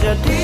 Jadi.